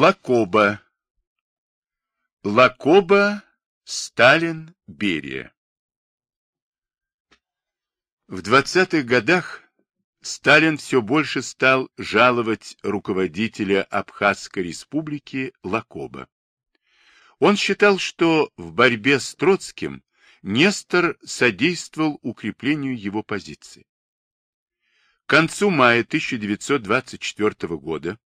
Лакоба. Лакоба, Сталин, Берия. В 20-х годах Сталин все больше стал жаловать руководителя Абхазской республики Лакоба. Он считал, что в борьбе с Троцким Нестор содействовал укреплению его позиции. К концу мая 1924 года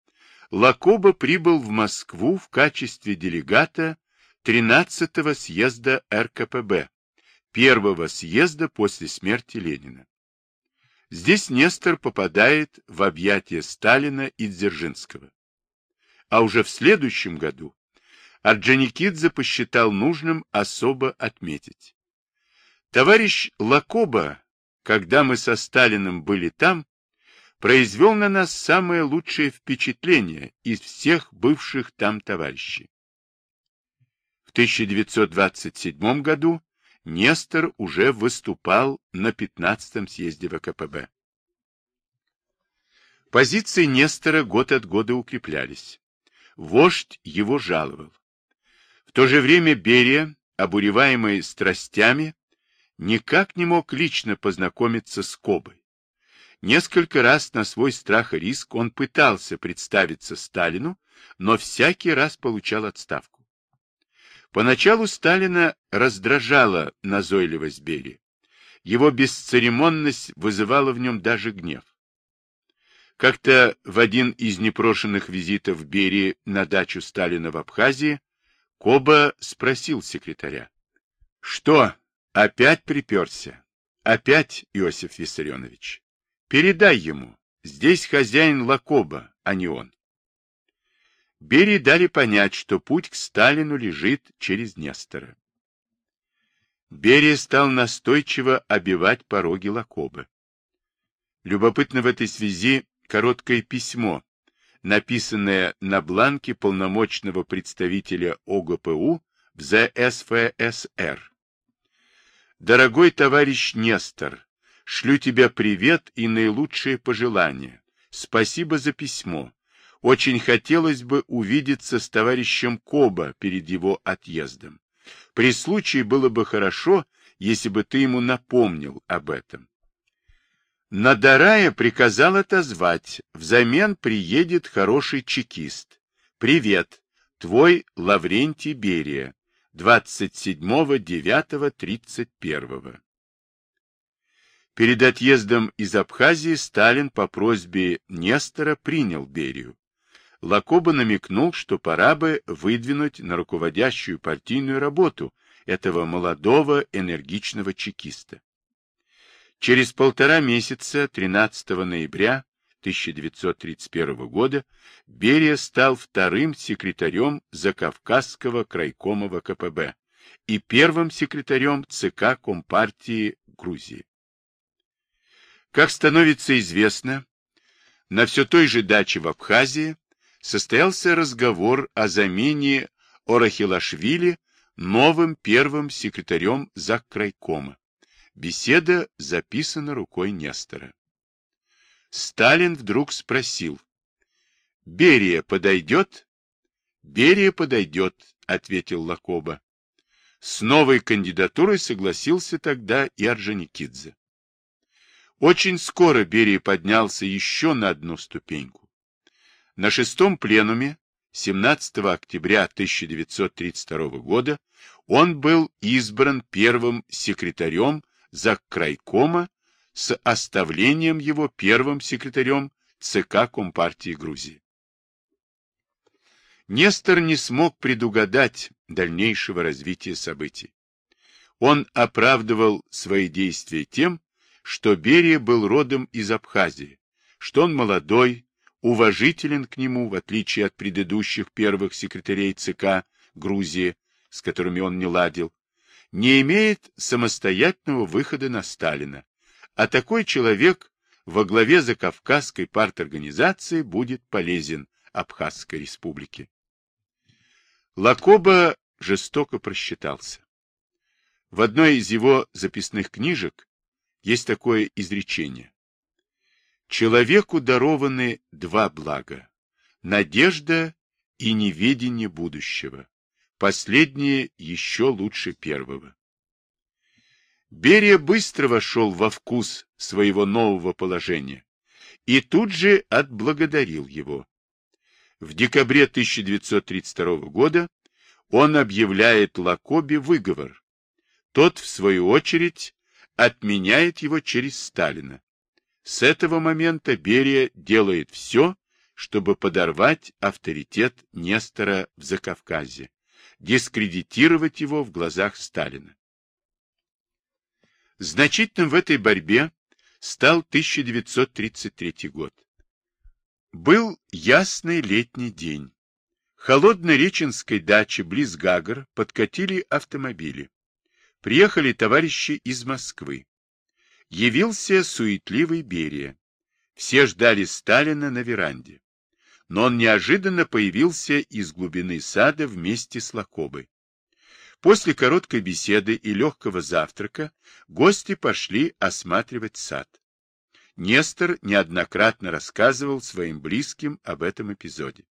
Лакоба прибыл в Москву в качестве делегата 13-го съезда РКПБ, первого съезда после смерти Ленина. Здесь Нестор попадает в объятия Сталина и Дзержинского. А уже в следующем году Орджоникидзе посчитал нужным особо отметить. Товарищ Лакоба, когда мы со Сталиным были там, произвел на нас самое лучшее впечатление из всех бывших там товарищей. В 1927 году Нестор уже выступал на 15-м съезде ВКПБ. Позиции Нестора год от года укреплялись. Вождь его жаловал. В то же время Берия, обуреваемый страстями, никак не мог лично познакомиться с Кобой. Несколько раз на свой страх и риск он пытался представиться Сталину, но всякий раз получал отставку. Поначалу Сталина раздражала назойливость Берии. Его бесцеремонность вызывала в нем даже гнев. Как-то в один из непрошенных визитов Берии на дачу Сталина в Абхазии Коба спросил секретаря. — Что, опять приперся? Опять, Иосиф Виссарионович? Передай ему, здесь хозяин Лакоба, а не он. Берии дали понять, что путь к Сталину лежит через Нестора. Берия стал настойчиво обивать пороги Лакобы. Любопытно в этой связи короткое письмо, написанное на бланке полномочного представителя ОГПУ в ЗСФСР. «Дорогой товарищ Нестор, Шлю тебе привет и наилучшие пожелания. Спасибо за письмо. Очень хотелось бы увидеться с товарищем Коба перед его отъездом. При случае было бы хорошо, если бы ты ему напомнил об этом. Надарая приказал отозвать. Взамен приедет хороший чекист. Привет. Твой Лаврентий Берия. 27.09.31. Перед отъездом из Абхазии Сталин по просьбе Нестора принял Берию. Лакоба намекнул, что пора бы выдвинуть на руководящую партийную работу этого молодого энергичного чекиста. Через полтора месяца, 13 ноября 1931 года, Берия стал вторым секретарем Закавказского крайкома ВКПБ и первым секретарем ЦК Компартии Грузии. Как становится известно, на все той же даче в Абхазии состоялся разговор о замене Орахилашвили новым первым секретарем Заккрайкома. Беседа записана рукой Нестора. Сталин вдруг спросил. «Берия подойдет?» «Берия подойдет», — ответил Лакоба. С новой кандидатурой согласился тогда и Орджоникидзе. Очень скоро Берия поднялся еще на одну ступеньку. На шестом пленуме 17 октября 1932 года он был избран первым секретарем Заккрайкома с оставлением его первым секретарем ЦК Компартии Грузии. Нестор не смог предугадать дальнейшего развития событий. Он оправдывал свои действия тем, что Берия был родом из Абхазии, что он молодой, уважителен к нему, в отличие от предыдущих первых секретарей ЦК Грузии, с которыми он не ладил, не имеет самостоятельного выхода на Сталина, а такой человек во главе Закавказской парторганизации будет полезен Абхазской республике. Лакоба жестоко просчитался. В одной из его записных книжек есть такое изречение. Человеку дарованы два блага – надежда и неведение будущего. Последнее еще лучше первого. Берия быстро вошел во вкус своего нового положения и тут же отблагодарил его. В декабре 1932 года он объявляет Лакобе выговор. Тот, в свою очередь, отменяет его через Сталина. С этого момента Берия делает все, чтобы подорвать авторитет Нестора в Закавказье, дискредитировать его в глазах Сталина. Значительным в этой борьбе стал 1933 год. Был ясный летний день. Холодной реченской даче близ Гагар подкатили автомобили. Приехали товарищи из Москвы. Явился суетливый Берия. Все ждали Сталина на веранде. Но он неожиданно появился из глубины сада вместе с Лакобой. После короткой беседы и легкого завтрака гости пошли осматривать сад. Нестор неоднократно рассказывал своим близким об этом эпизоде.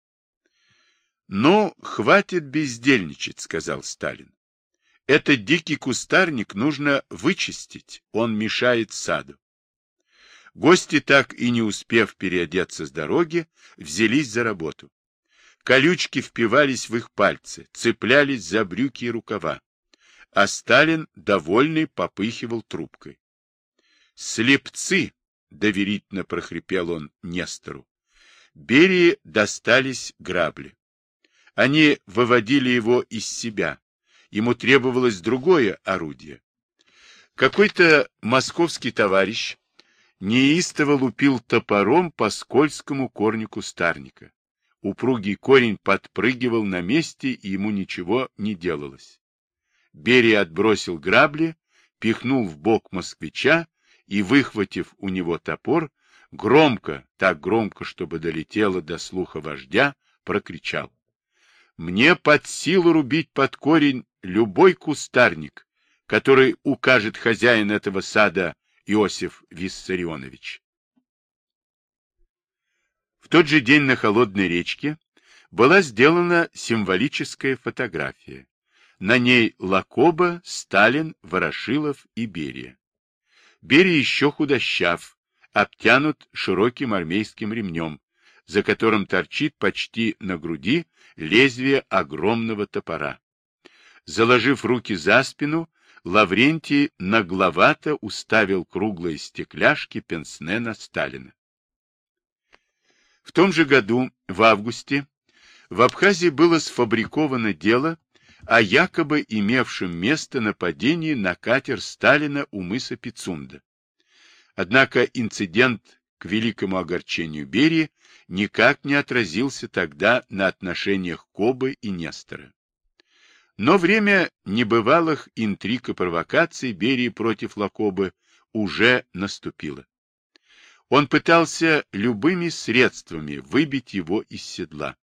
«Ну, хватит бездельничать», — сказал Сталин. «Этот дикий кустарник нужно вычистить, он мешает саду». Гости, так и не успев переодеться с дороги, взялись за работу. Колючки впивались в их пальцы, цеплялись за брюки и рукава. А Сталин, довольный, попыхивал трубкой. «Слепцы!» — доверительно прохрипел он Нестору. Берии достались грабли. Они выводили его из себя. Ему требовалось другое орудие. Какой-то московский товарищ неистово лупил топором по скользкому корню кустарника. Упругий корень подпрыгивал на месте, и ему ничего не делалось. Берия отбросил грабли, пихнул в бок москвича и, выхватив у него топор, громко, так громко, чтобы долетело до слуха вождя, прокричал. «Мне под силу рубить под корень любой кустарник, который укажет хозяин этого сада Иосиф Виссарионович» тот же день на Холодной речке была сделана символическая фотография. На ней Лакоба, Сталин, Ворошилов и Берия. Берия еще худощав, обтянут широким армейским ремнем, за которым торчит почти на груди лезвие огромного топора. Заложив руки за спину, Лаврентий нагловато уставил круглые стекляшки пенсне на Сталина. В том же году, в августе, в Абхазии было сфабриковано дело о якобы имевшем место нападении на катер Сталина у мыса Пицунда. Однако инцидент, к великому огорчению Берии, никак не отразился тогда на отношениях Кобы и Нестора. Но время небывалых интриг и провокаций Берии против Лакобы уже наступило. Он пытался любыми средствами выбить его из седла.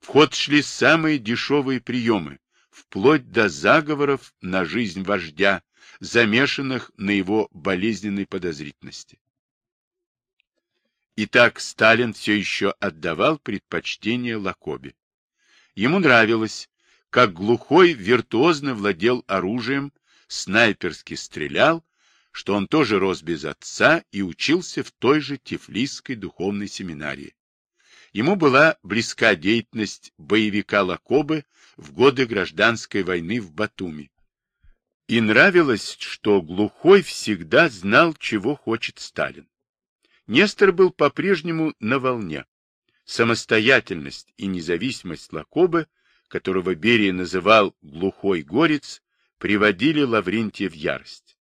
В ход шли самые дешевые приемы, вплоть до заговоров на жизнь вождя, замешанных на его болезненной подозрительности. Итак, Сталин все еще отдавал предпочтение Лакобе. Ему нравилось, как глухой виртуозно владел оружием, снайперски стрелял что он тоже рос без отца и учился в той же Тифлисской духовной семинарии. Ему была близка деятельность боевика Лакобы в годы гражданской войны в Батуми. И нравилось, что Глухой всегда знал, чего хочет Сталин. Нестор был по-прежнему на волне. Самостоятельность и независимость Лакобы, которого Берия называл «глухой горец», приводили Лаврентия в ярость.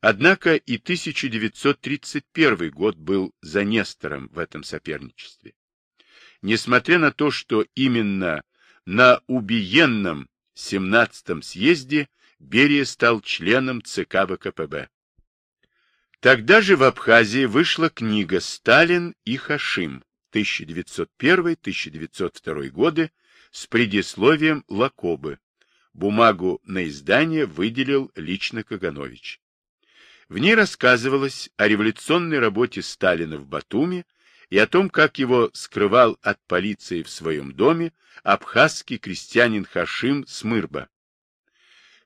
Однако и 1931 год был за Нестором в этом соперничестве. Несмотря на то, что именно на убиенном 17-м съезде Берия стал членом ЦК ВКПБ. Тогда же в Абхазии вышла книга «Сталин и Хашим» 1901-1902 годы с предисловием Лакобы. Бумагу на издание выделил лично Каганович. В ней рассказывалось о революционной работе Сталина в Батуми и о том, как его скрывал от полиции в своем доме абхазский крестьянин Хашим Смырба.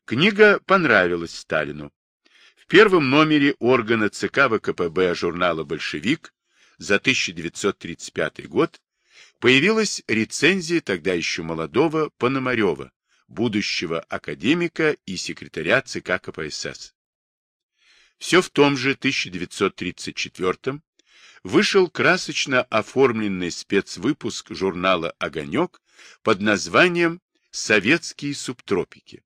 Книга понравилась Сталину. В первом номере органа ЦК ВКПБ журнала «Большевик» за 1935 год появилась рецензия тогда еще молодого Пономарева, будущего академика и секретаря ЦК КПСС. Все в том же 1934 вышел красочно оформленный спецвыпуск журнала «Огонек» под названием «Советские субтропики».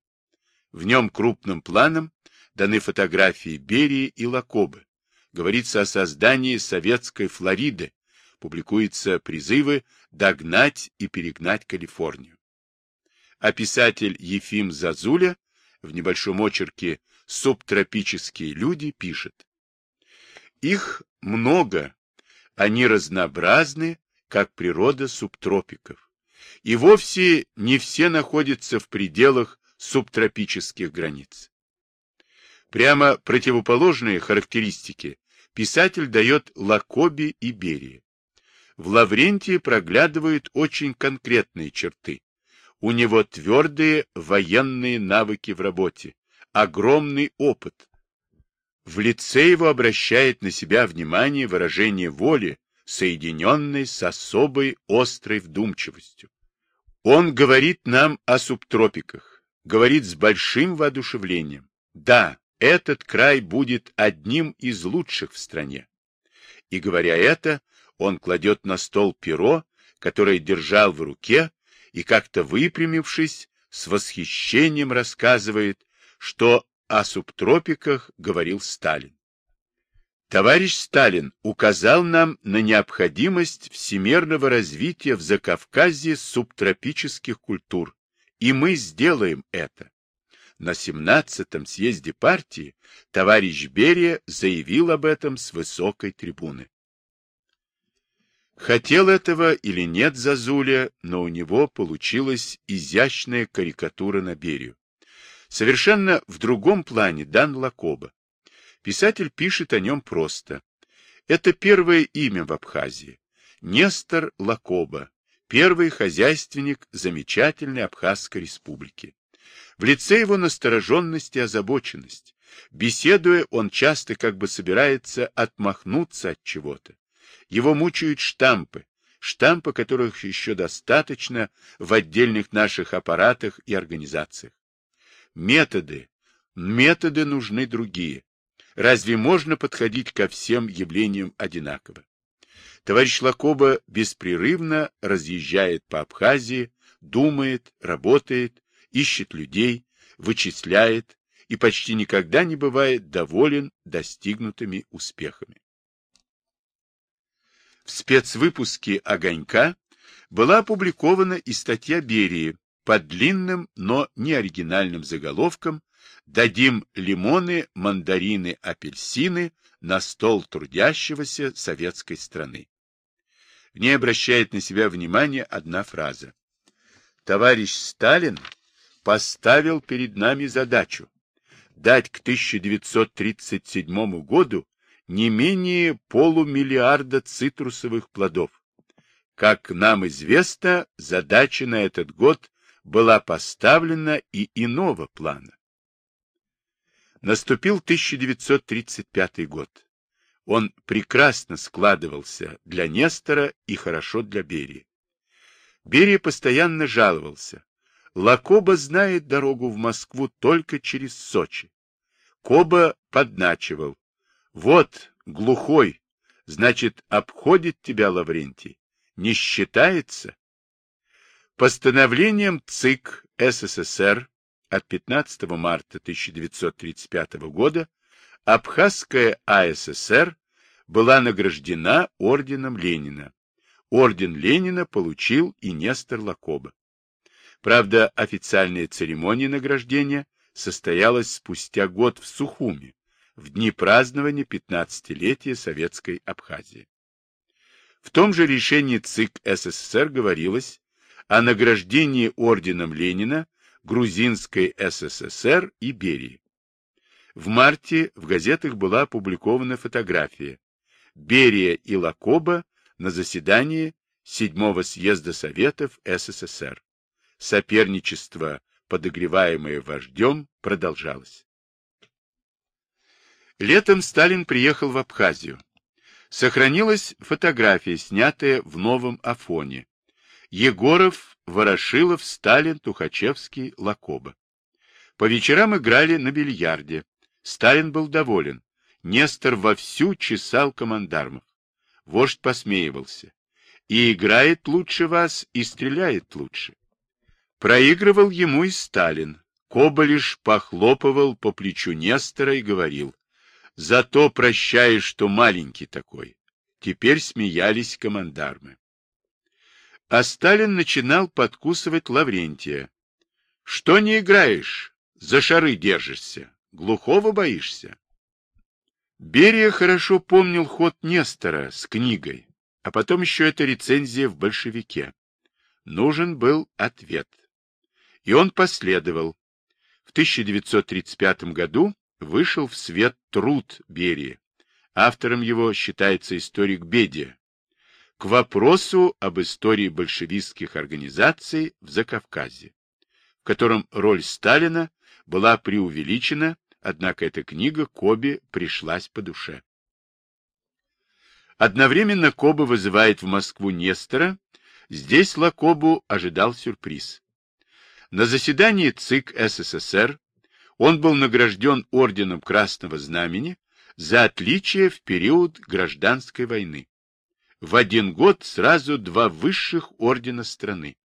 В нем крупным планом даны фотографии Берии и Лакобы. Говорится о создании советской Флориды, публикуются призывы догнать и перегнать Калифорнию. А писатель Ефим Зазуля в небольшом очерке «Субтропические люди» пишет. Их много, они разнообразны, как природа субтропиков. И вовсе не все находятся в пределах субтропических границ. Прямо противоположные характеристики писатель дает Лакоби и Берии. В Лаврентии проглядывают очень конкретные черты. У него твердые военные навыки в работе, огромный опыт. В лице его обращает на себя внимание выражение воли, соединенной с особой острой вдумчивостью. Он говорит нам о субтропиках, говорит с большим воодушевлением. Да, этот край будет одним из лучших в стране. И говоря это, он кладет на стол перо, которое держал в руке, и как-то выпрямившись, с восхищением рассказывает, что о субтропиках говорил Сталин. Товарищ Сталин указал нам на необходимость всемирного развития в Закавказье субтропических культур, и мы сделаем это. На 17-м съезде партии товарищ Берия заявил об этом с высокой трибуны. Хотел этого или нет Зазуля, но у него получилась изящная карикатура на Берию. Совершенно в другом плане дан Лакоба. Писатель пишет о нем просто. Это первое имя в Абхазии. Нестор Лакоба, первый хозяйственник замечательной Абхазской республики. В лице его настороженность и озабоченность. Беседуя, он часто как бы собирается отмахнуться от чего-то. Его мучают штампы, штампы которых еще достаточно в отдельных наших аппаратах и организациях. Методы, методы нужны другие. Разве можно подходить ко всем явлениям одинаково? Товарищ Лакоба беспрерывно разъезжает по Абхазии, думает, работает, ищет людей, вычисляет и почти никогда не бывает доволен достигнутыми успехами. В спецвыпуске «Огонька» была опубликована и статья Берии под длинным, но не оригинальным заголовком «Дадим лимоны, мандарины, апельсины на стол трудящегося советской страны». В ней обращает на себя внимание одна фраза. Товарищ Сталин поставил перед нами задачу дать к 1937 году не менее полумиллиарда цитрусовых плодов. Как нам известно, задача на этот год была поставлена и иного плана. Наступил 1935 год. Он прекрасно складывался для Нестора и хорошо для Берии. Берия постоянно жаловался. Лакоба знает дорогу в Москву только через Сочи. Коба подначивал. Вот, глухой, значит, обходит тебя Лаврентий. Не считается? Постановлением ЦИК СССР от 15 марта 1935 года Абхазская АССР была награждена орденом Ленина. Орден Ленина получил и Нестор Лакоба. Правда, официальная церемония награждения состоялась спустя год в Сухуми, в дни празднования 15-летия Советской Абхазии. В том же решении ЦИК СССР говорилось о награждении орденом Ленина Грузинской СССР и Берии. В марте в газетах была опубликована фотография Берия и Лакоба на заседании седьмого съезда Советов СССР. Соперничество, подогреваемое вождем, продолжалось. Летом Сталин приехал в Абхазию. Сохранилась фотография, снятая в новом Афоне. Егоров, Ворошилов, Сталин, Тухачевский, Лакоба. По вечерам играли на бильярде. Сталин был доволен. Нестор вовсю чесал командармов. Вождь посмеивался. И играет лучше вас, и стреляет лучше. Проигрывал ему и Сталин. Коба лишь похлопывал по плечу Нестора и говорил, «Зато прощаешь, что маленький такой». Теперь смеялись командармы. А Сталин начинал подкусывать Лаврентия. «Что не играешь? За шары держишься. Глухого боишься?» Берия хорошо помнил ход Нестора с книгой, а потом еще эта рецензия в «Большевике». Нужен был ответ. И он последовал. В 1935 году вышел в свет труд Берии. Автором его считается историк Бедия. К вопросу об истории большевистских организаций в Закавказье, в котором роль Сталина была преувеличена Однако эта книга Коби пришлась по душе. Одновременно Коба вызывает в Москву Нестора. Здесь Лакобу ожидал сюрприз. На заседании ЦИК СССР он был награжден орденом Красного Знамени за отличие в период гражданской войны. В один год сразу два высших ордена страны.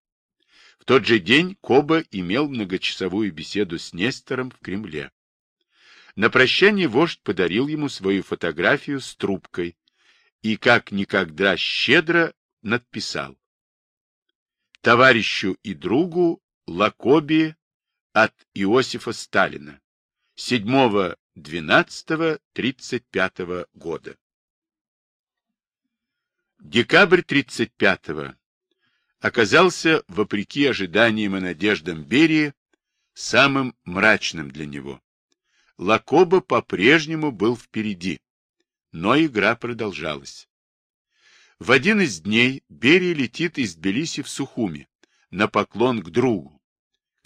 В тот же день Коба имел многочасовую беседу с Нестором в Кремле. На прощание вождь подарил ему свою фотографию с трубкой и как никогда щедро надписал «Товарищу и другу Лакоби от Иосифа Сталина 7-12-35 года». Декабрь 35-го оказался, вопреки ожиданиям и надеждам Берии, самым мрачным для него. Лакоба по-прежнему был впереди, но игра продолжалась. В один из дней Берия летит из Тбилиси в Сухуми, на поклон к другу,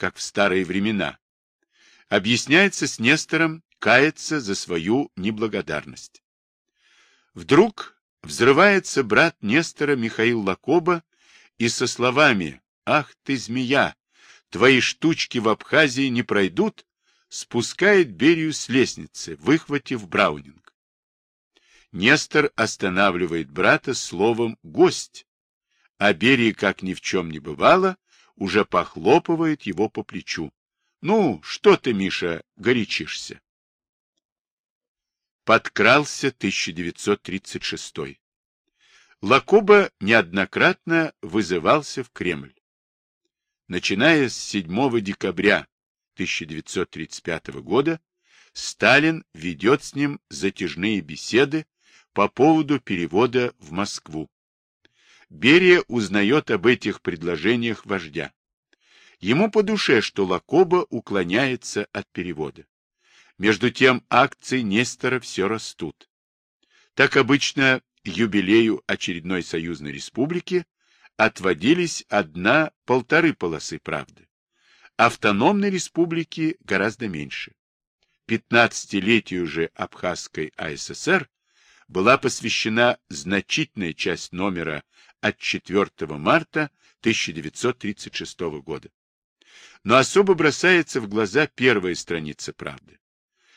как в старые времена. Объясняется с Нестором, кается за свою неблагодарность. Вдруг взрывается брат Нестора Михаил Лакоба и со словами «Ах ты, змея! Твои штучки в Абхазии не пройдут!» спускает Берию с лестницы, выхватив Браунинг. Нестор останавливает брата словом «гость», а Берия, как ни в чем не бывало, уже похлопывает его по плечу. «Ну, что ты, Миша, горячишься?» Подкрался 1936 Лакоба неоднократно вызывался в Кремль. Начиная с 7 декабря 1935 года Сталин ведет с ним затяжные беседы по поводу перевода в Москву. Берия узнает об этих предложениях вождя. Ему по душе, что Лакоба уклоняется от перевода. Между тем акции Нестора все растут. Так обычно юбилею очередной союзной республики отводились одна-полторы полосы правды автономной республики гораздо меньше. 15-летию же Абхазской АССР была посвящена значительная часть номера от 4 марта 1936 года. Но особо бросается в глаза первая страница «Правды».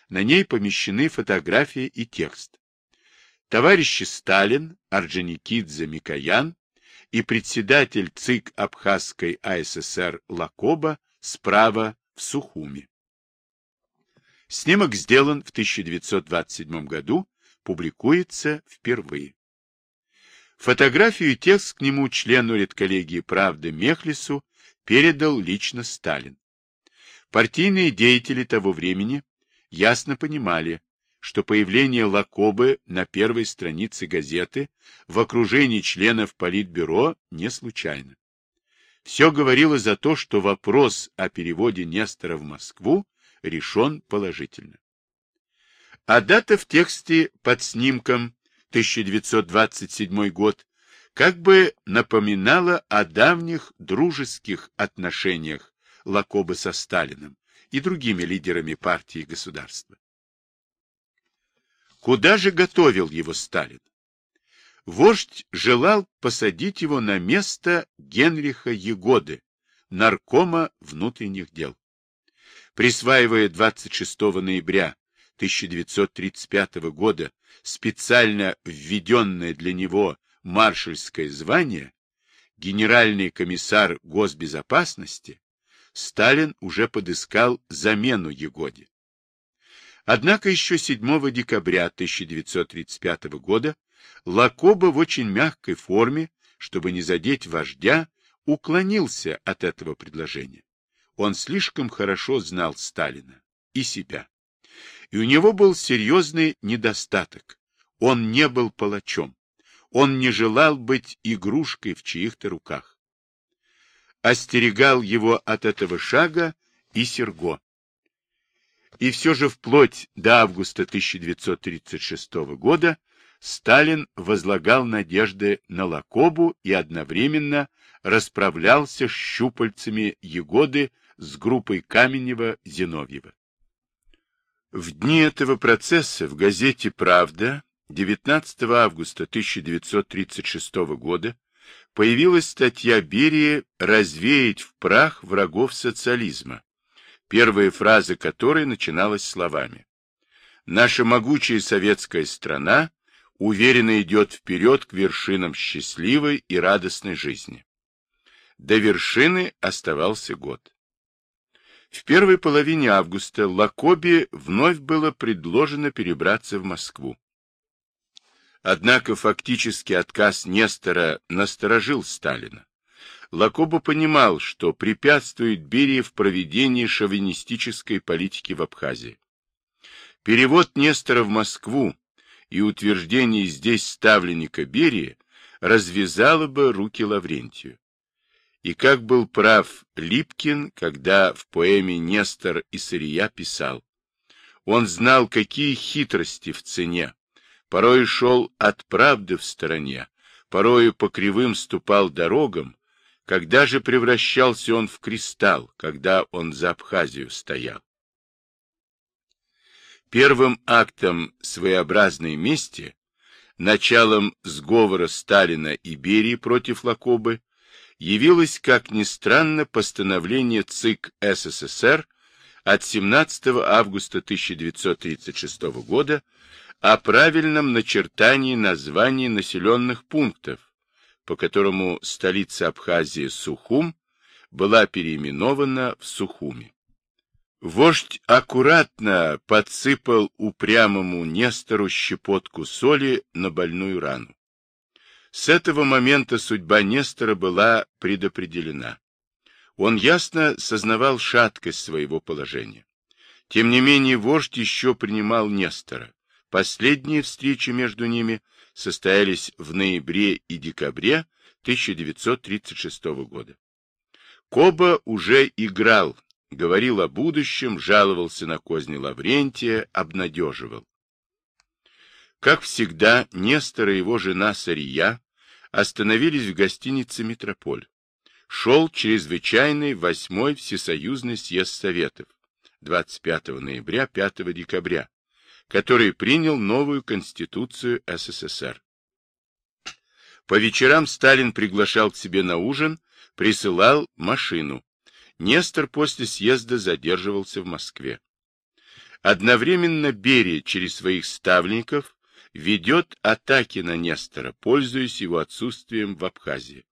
На ней помещены фотографии и текст. Товарищи Сталин, Орджоникидзе Микоян и председатель ЦИК Абхазской АССР Лакоба справа в Сухуми. Снимок сделан в 1927 году, публикуется впервые. Фотографию и текст к нему члену редколлегии «Правды» Мехлису передал лично Сталин. Партийные деятели того времени ясно понимали, что появление Лакобы на первой странице газеты в окружении членов Политбюро не случайно. Все говорило за то, что вопрос о переводе Нестора в Москву решен положительно. А дата в тексте под снимком 1927 год как бы напоминало о давних дружеских отношениях Лакобы со Сталиным и другими лидерами партии и государства. Куда же готовил его Сталин? Вождь желал посадить его на место Генриха Егоды, наркома внутренних дел. Присваивая 26 ноября 1935 года специально введенное для него маршальское звание, генеральный комиссар госбезопасности, Сталин уже подыскал замену Егоде. Однако еще 7 декабря 1935 года Лакоба в очень мягкой форме, чтобы не задеть вождя, уклонился от этого предложения. Он слишком хорошо знал Сталина и себя. И у него был серьезный недостаток. Он не был палачом. Он не желал быть игрушкой в чьих-то руках. Остерегал его от этого шага и Серго. И все же вплоть до августа 1936 года Сталин возлагал надежды на Лакобу и одновременно расправлялся с щупальцами Егоды с группой Каменева-Зиновьева. В дни этого процесса в газете «Правда» 19 августа 1936 года появилась статья Берии «Развеять в прах врагов социализма», первая фраза которой начиналась словами «Наша могучая советская страна уверенно идет вперед к вершинам счастливой и радостной жизни». До вершины оставался год. В первой половине августа Лакоби вновь было предложено перебраться в Москву. Однако фактический отказ Нестора насторожил Сталина. Лакоба понимал, что препятствует Берии в проведении шовинистической политики в Абхазии. Перевод Нестора в Москву и утверждение здесь ставленника Берии развязало бы руки Лаврентию. И как был прав Липкин, когда в поэме «Нестор и сырья» писал, он знал, какие хитрости в цене, порой шел от правды в стороне, порою по кривым ступал дорогам, когда же превращался он в кристалл, когда он за Абхазию стоял. Первым актом своеобразной мести, началом сговора Сталина и Берии против Лакобы, явилось, как ни странно, постановление ЦИК СССР от 17 августа 1936 года о правильном начертании названий населенных пунктов, по которому столица Абхазии Сухум была переименована в Сухуми. Вождь аккуратно подсыпал упрямому Нестору щепотку соли на больную рану. С этого момента судьба Нестора была предопределена. Он ясно сознавал шаткость своего положения. Тем не менее, вождь еще принимал Нестора. Последние встречи между ними состоялись в ноябре и декабре 1936 года. Коба уже играл, говорил о будущем, жаловался на козни Лаврентия, обнадеживал. Как всегда, Нестор и его жена Сария остановились в гостинице «Метрополь». Шел чрезвычайный восьмой Всесоюзный съезд Советов 25 ноября 5 декабря, который принял новую Конституцию СССР. По вечерам Сталин приглашал к себе на ужин, присылал машину. Нестор после съезда задерживался в Москве. Одновременно Берия через своих ставленников ведет атаки на Нестора, пользуясь его отсутствием в Абхазии.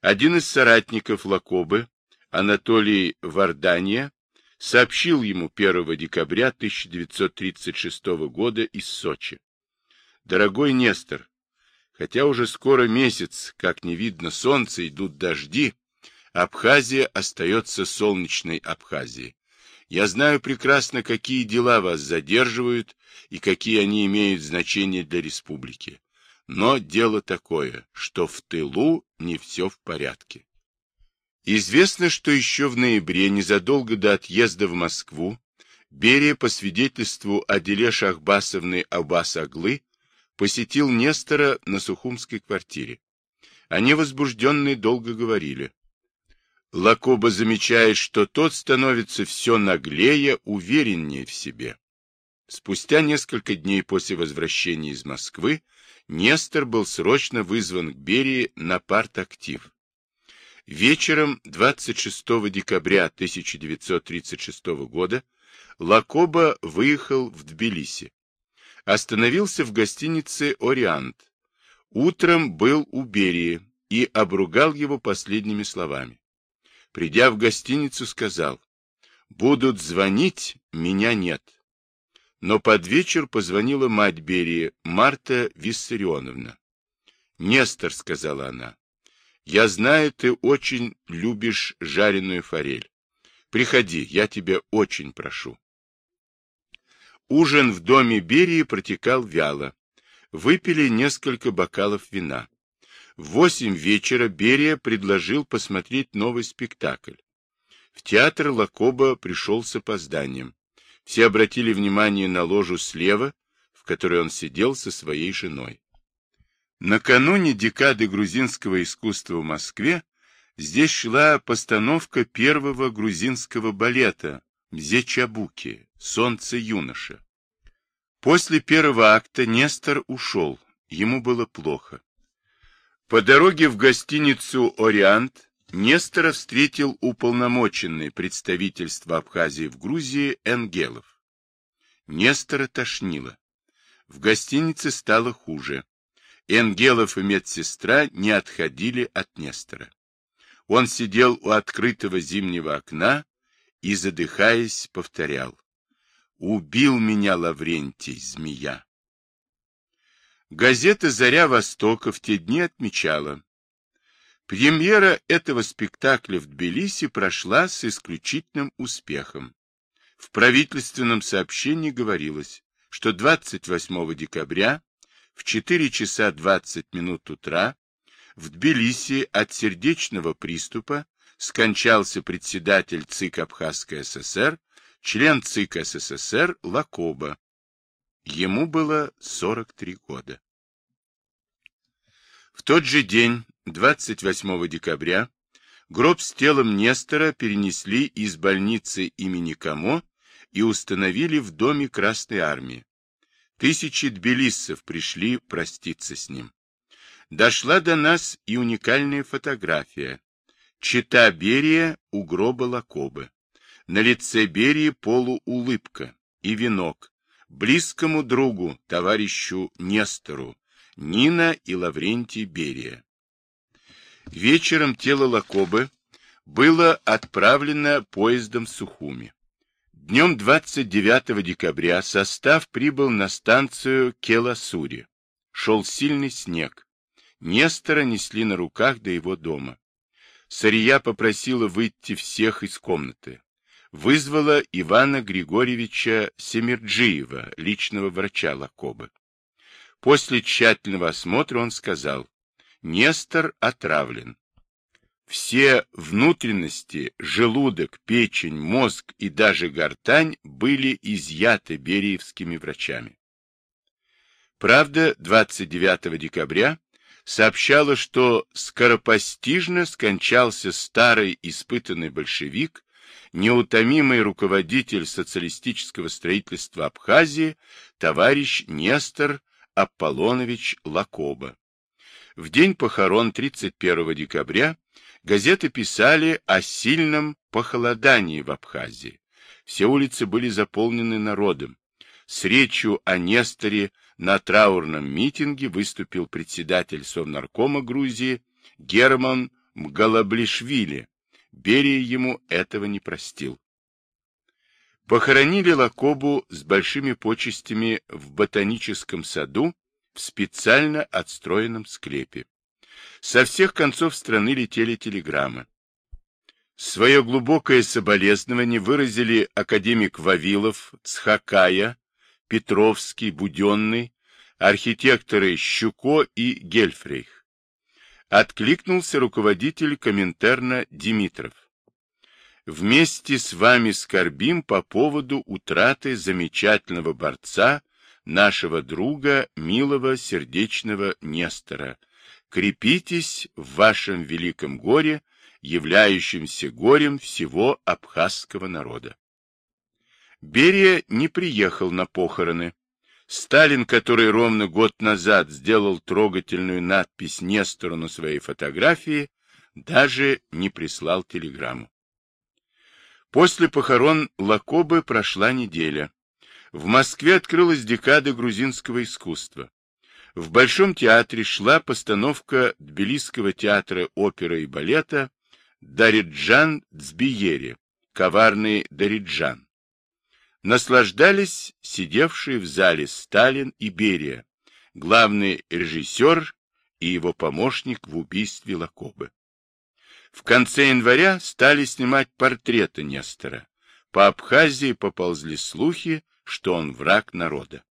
Один из соратников Лакобы, Анатолий Вардания, сообщил ему 1 декабря 1936 года из Сочи. «Дорогой Нестор, хотя уже скоро месяц, как не видно солнца, идут дожди, Абхазия остается солнечной Абхазией. Я знаю прекрасно, какие дела вас задерживают и какие они имеют значение для республики. Но дело такое, что в тылу не все в порядке. Известно, что еще в ноябре, незадолго до отъезда в Москву, Берия по свидетельству Аделе Шахбасовны Аббас-Аглы посетил Нестора на Сухумской квартире. Они возбужденные долго говорили. Лакоба замечает, что тот становится все наглее, увереннее в себе. Спустя несколько дней после возвращения из Москвы Нестор был срочно вызван к Берии на партактив. Вечером 26 декабря 1936 года Лакоба выехал в Тбилиси. Остановился в гостинице «Ориант». Утром был у Берии и обругал его последними словами. Придя в гостиницу, сказал, «Будут звонить, меня нет». Но под вечер позвонила мать Берии, Марта Виссарионовна. «Нестор», — сказала она, — «я знаю, ты очень любишь жареную форель. Приходи, я тебя очень прошу». Ужин в доме Берии протекал вяло. Выпили несколько бокалов вина. В восемь вечера Берия предложил посмотреть новый спектакль. В театр Лакоба пришел с опозданием. Все обратили внимание на ложу слева, в которой он сидел со своей женой. Накануне декады грузинского искусства в Москве здесь шла постановка первого грузинского балета «Мзечабуки. Солнце юноша». После первого акта Нестор ушел, ему было плохо. По дороге в гостиницу «Ориант» Нестора встретил уполномоченный представительства Абхазии в Грузии Энгелов. Нестора тошнило. В гостинице стало хуже. Энгелов и медсестра не отходили от Нестора. Он сидел у открытого зимнего окна и, задыхаясь, повторял. «Убил меня Лаврентий, змея!» Газета «Заря Востока» в те дни отмечала, Премьера этого спектакля в Тбилиси прошла с исключительным успехом. В правительственном сообщении говорилось, что 28 декабря в 4 часа 20 минут утра в Тбилиси от сердечного приступа скончался председатель ЦИК Абхазской ССР, член ЦИК СССР Лакоба. Ему было 43 года. В тот же день 28 декабря гроб с телом Нестора перенесли из больницы имени Камо и установили в доме Красной Армии. Тысячи тбилиссов пришли проститься с ним. Дошла до нас и уникальная фотография. Чита Берия у гроба Лакобы. На лице Берии полуулыбка и венок. Близкому другу, товарищу Нестору, Нина и Лаврентий Берия. Вечером тело Лакобы было отправлено поездом в Сухуми. Днем 29 декабря состав прибыл на станцию Келасури. Шел сильный снег. Нестора несли на руках до его дома. Сария попросила выйти всех из комнаты. Вызвала Ивана Григорьевича Семерджиева, личного врача Лакобы. После тщательного осмотра он сказал, Нестор отравлен. Все внутренности, желудок, печень, мозг и даже гортань были изъяты бериевскими врачами. Правда, 29 декабря сообщала, что скоропостижно скончался старый испытанный большевик, неутомимый руководитель социалистического строительства Абхазии, товарищ Нестор Аполлонович Лакоба. В день похорон 31 декабря газеты писали о сильном похолодании в Абхазии. Все улицы были заполнены народом. С речью о Несторе на траурном митинге выступил председатель Совнаркома Грузии Герман Мгалаблишвили. Берия ему этого не простил. Похоронили Лакобу с большими почестями в ботаническом саду в специально отстроенном склепе. Со всех концов страны летели телеграммы. Свое глубокое соболезнование выразили академик Вавилов, Цхакая, Петровский, Буденный, архитекторы Щуко и Гельфрейх. Откликнулся руководитель Коминтерна Димитров. Вместе с вами скорбим по поводу утраты замечательного борца нашего друга, милого сердечного Нестора, крепитесь в вашем великом горе, являющемся горем всего абхазского народа. Берия не приехал на похороны. Сталин, который ровно год назад сделал трогательную надпись Нестору на своей фотографии, даже не прислал телеграмму. После похорон Лакобы прошла неделя. В Москве открылась декада грузинского искусства. В Большом театре шла постановка Тбилисского театра оперы и балета «Дариджан Цбиери» «Коварный Дариджан». Наслаждались сидевшие в зале Сталин и Берия, главный режиссер и его помощник в убийстве Лакобы. В конце января стали снимать портреты Нестора. По Абхазии поползли слухи, что он враг народа.